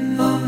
Mm-hmm.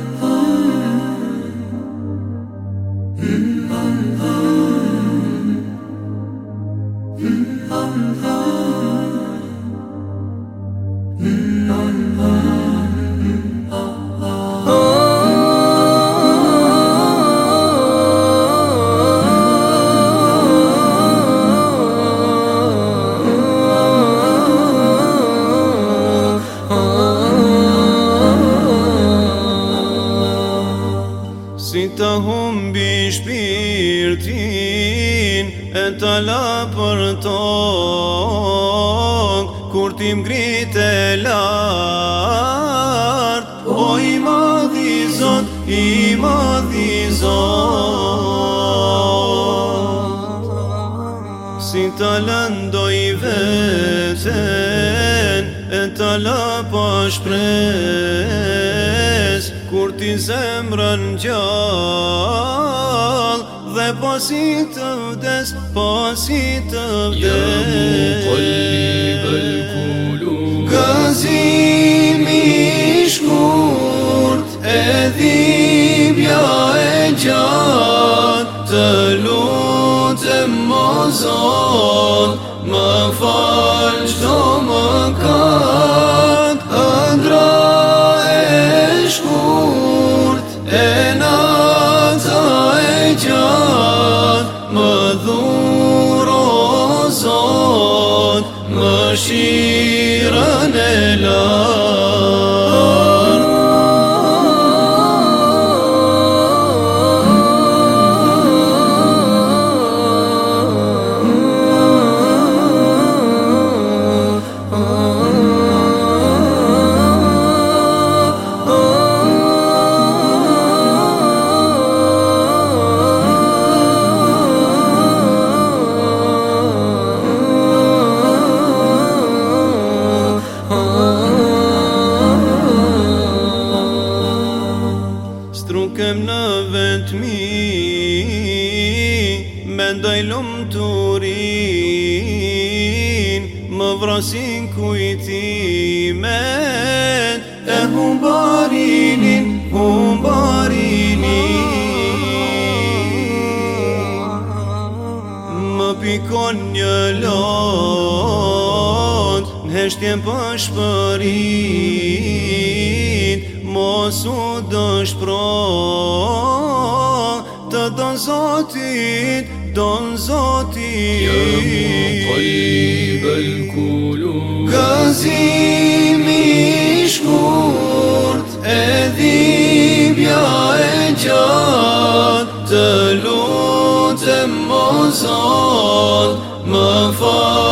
si të humbi shpirtin E të la për tokë Kur tim grit e lartë O i madhi zot, i madhi zot Si të lëndoj vetën E të la për po Kur ti zemrën në gjallë Dhe pasit të vdes, pasit të vdes Jam u kolli vëllkullu Gëzimi shkurt e dhibja e gjatë Të lutë e mozon më falçdo dëshirën e në vetmi Mendoj lumë të rin Më vrasin kujtimet E humbarinin, humbarinin Më pikon një lot Në heshtjen pashpërin Mosu dëshpron zotit, don zotit Ja mu el kulu Gazimi shkurt e dhibja e gjatë Të lutëm o më falë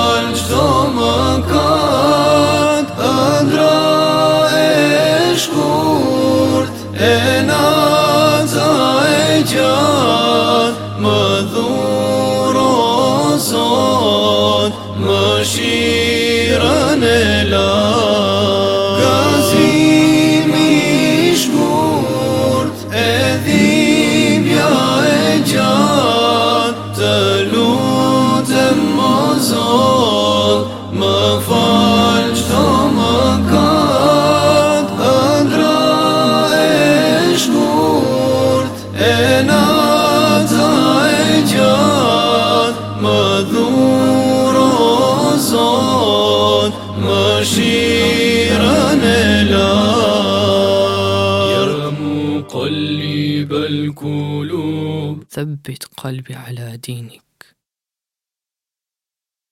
Më shiran e lartë عشيرنا لا يا قلب القلوب ثبت قلبي على دينك